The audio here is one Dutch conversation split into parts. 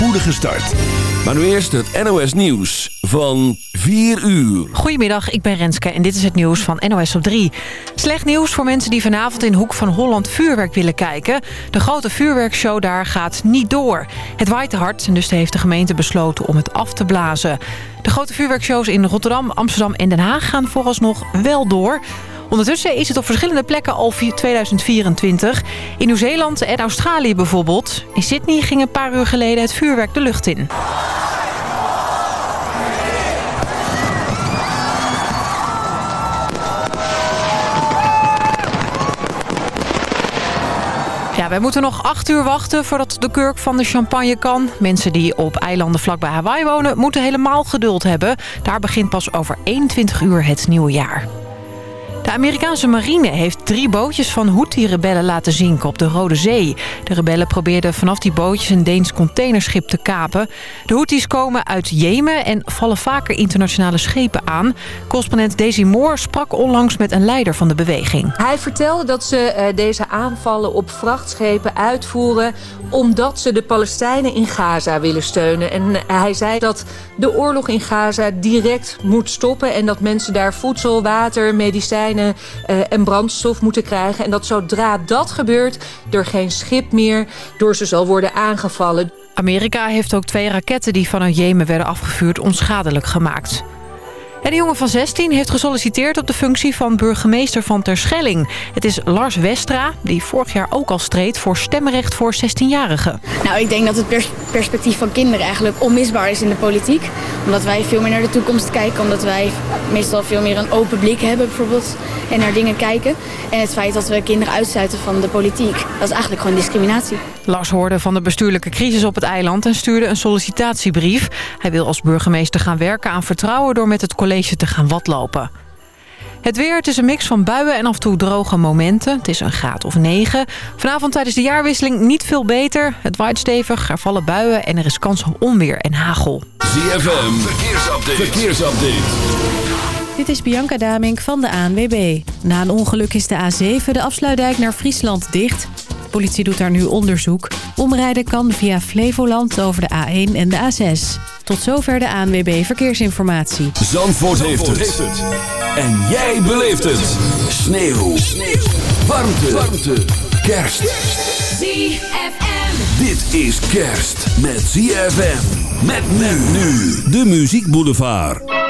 spoedige start. Maar nu eerst het NOS Nieuws van 4 uur. Goedemiddag, ik ben Renske en dit is het nieuws van NOS op 3. Slecht nieuws voor mensen die vanavond in Hoek van Holland vuurwerk willen kijken. De grote vuurwerkshow daar gaat niet door. Het waait te hard en dus heeft de gemeente besloten om het af te blazen. De grote vuurwerkshows in Rotterdam, Amsterdam en Den Haag gaan vooralsnog wel door... Ondertussen is het op verschillende plekken al 2024. In Nieuw-Zeeland en Australië bijvoorbeeld. In Sydney ging een paar uur geleden het vuurwerk de lucht in. Ja, wij moeten nog acht uur wachten voordat de kurk van de champagne kan. Mensen die op eilanden vlakbij Hawaii wonen moeten helemaal geduld hebben. Daar begint pas over 21 uur het nieuwe jaar. De Amerikaanse marine heeft drie bootjes van Houthi-rebellen laten zinken op de Rode Zee. De rebellen probeerden vanaf die bootjes een Deens containerschip te kapen. De Houthis komen uit Jemen en vallen vaker internationale schepen aan. Correspondent Daisy Moore sprak onlangs met een leider van de beweging. Hij vertelde dat ze uh, deze aanvallen op vrachtschepen uitvoeren... omdat ze de Palestijnen in Gaza willen steunen. En hij zei dat de oorlog in Gaza direct moet stoppen... en dat mensen daar voedsel, water, medicijnen uh, en brandstof moeten krijgen. En dat zodra dat gebeurt, er geen schip meer door ze zal worden aangevallen. Amerika heeft ook twee raketten die vanuit Jemen werden afgevuurd onschadelijk gemaakt. En de jongen van 16 heeft gesolliciteerd op de functie van burgemeester van Terschelling. Het is Lars Westra, die vorig jaar ook al streed voor stemrecht voor 16-jarigen. Nou, ik denk dat het pers perspectief van kinderen eigenlijk onmisbaar is in de politiek. Omdat wij veel meer naar de toekomst kijken. Omdat wij meestal veel meer een open blik hebben bijvoorbeeld. En naar dingen kijken. En het feit dat we kinderen uitsluiten van de politiek. Dat is eigenlijk gewoon discriminatie. Lars hoorde van de bestuurlijke crisis op het eiland en stuurde een sollicitatiebrief. Hij wil als burgemeester gaan werken aan vertrouwen door met het college te gaan watlopen. Het weer, het is een mix van buien en af en toe droge momenten. Het is een graad of 9. Vanavond tijdens de jaarwisseling niet veel beter. Het waait stevig, er vallen buien en er is kans op onweer en hagel. ZFM, verkeersupdate. verkeersupdate. Dit is Bianca Damink van de ANWB. Na een ongeluk is de A7 de afsluitdijk naar Friesland dicht. De politie doet daar nu onderzoek. Omrijden kan via Flevoland over de A1 en de A6. Tot zover de ANWB Verkeersinformatie. Zandvoort, heeft, het. En jij beleeft het. Sneeuw. Sneeuw. Warmte. Warmte. Kerst. ZFM. Dit is kerst met ZFM. Met men nu. De Muziek Boulevard.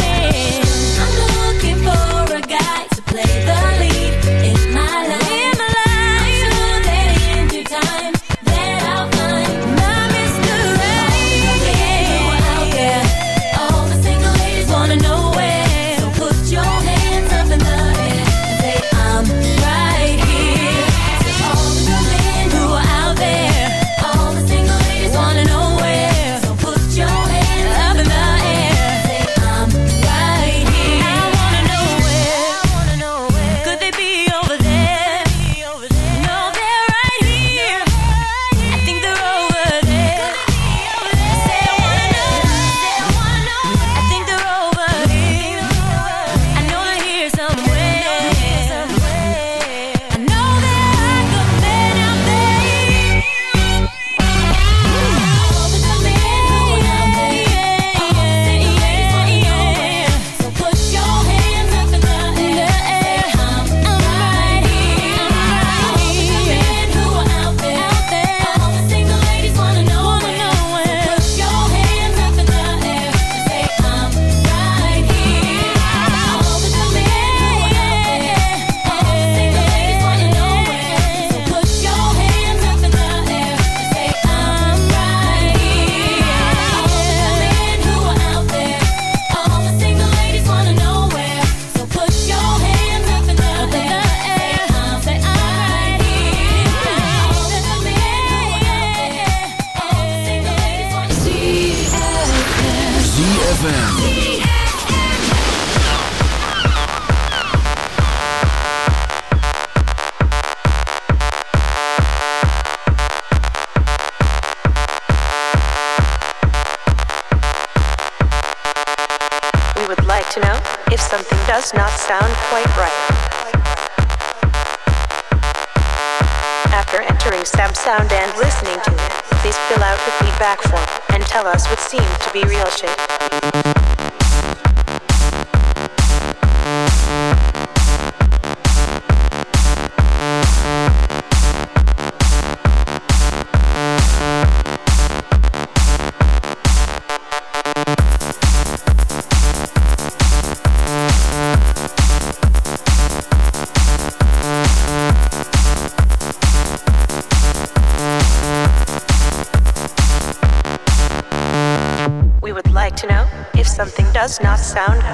hearing Sam sound and listening to it, please fill out the feedback form and tell us what seemed to be real shit.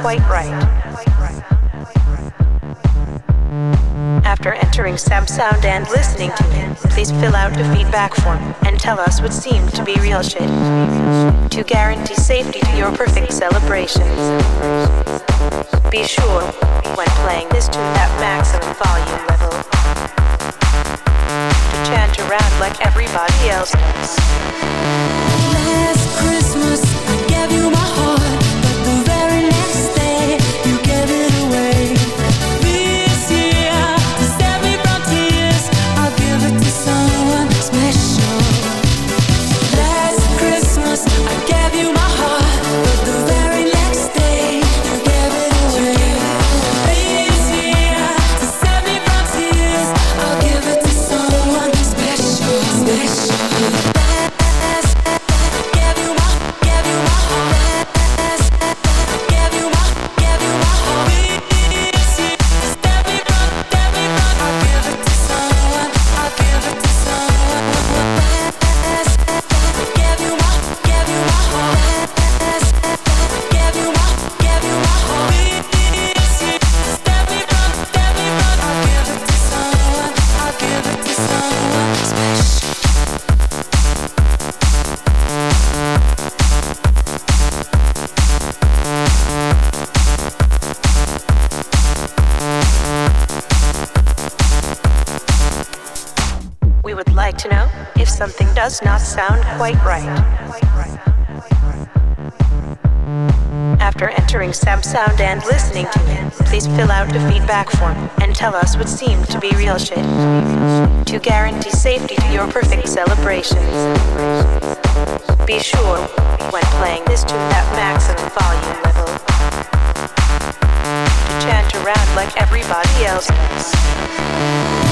quite right. After entering Samsound and listening to it, please fill out the feedback form and tell us what seemed to be real shit to guarantee safety to your perfect celebrations. Be sure, when playing this tune at maximum volume level, to chant around like everybody else does. Does not sound quite right. After entering Sound and listening to it, please fill out the feedback form and tell us what seemed to be real shit to guarantee safety to your perfect celebrations. Be sure, when playing this tune at maximum volume level, to chant around like everybody else does.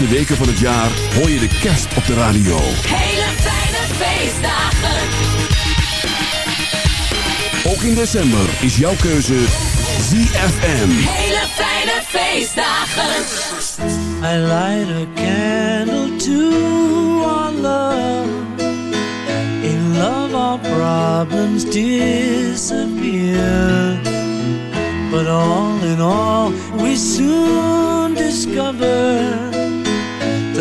laatste weken van het jaar hoor je de kerst op de radio. Hele fijne feestdagen. Ook in december is jouw keuze ZFM. Hele fijne feestdagen. I light a candle to our love. In love our problems disappear. But all in all we soon discover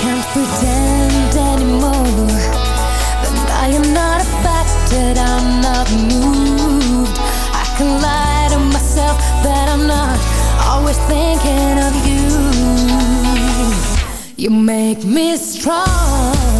can't pretend anymore that I am not affected, I'm not moved. I can lie to myself that I'm not always thinking of you. You make me strong.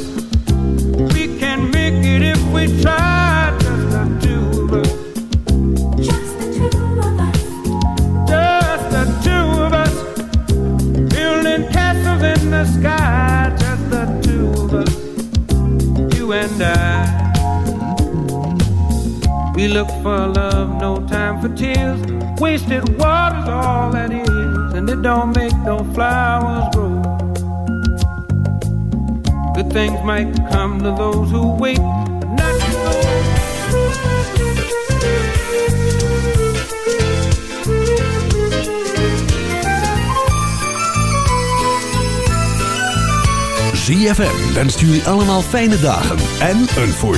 Good things might come to those who wait, not to ZFM wenst jullie allemaal fijne dagen en een voorspoedig